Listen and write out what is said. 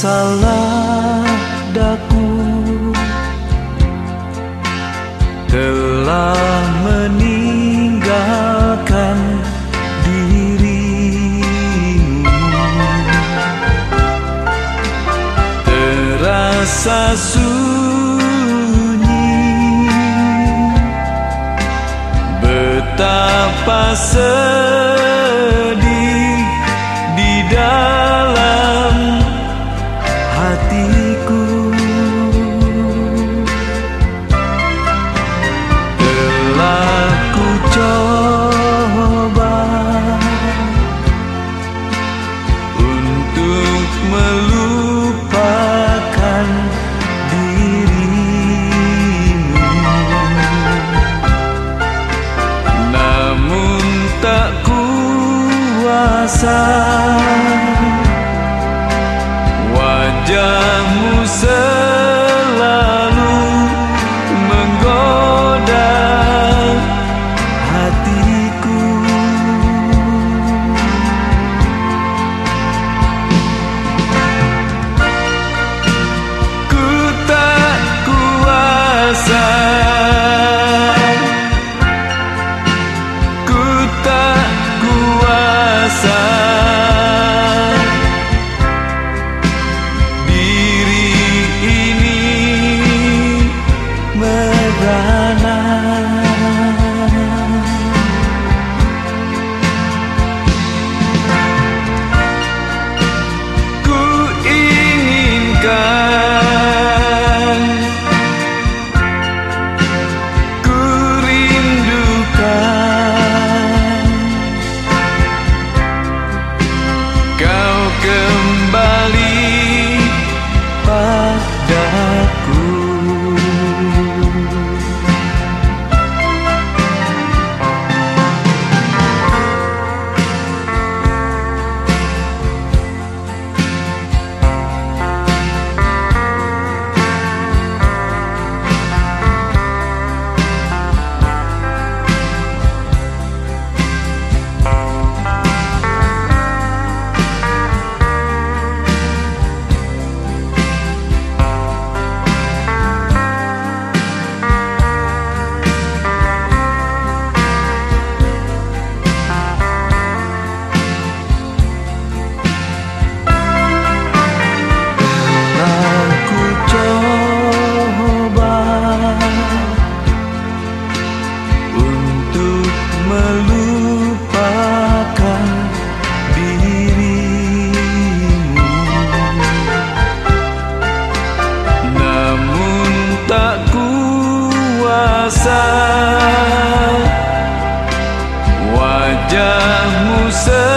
salah daku telah meninggalkan dirimu. Terasa sunyi betapa sedih melupakan dirimu. Namun tak kuasa. Wajahmu wajahmu.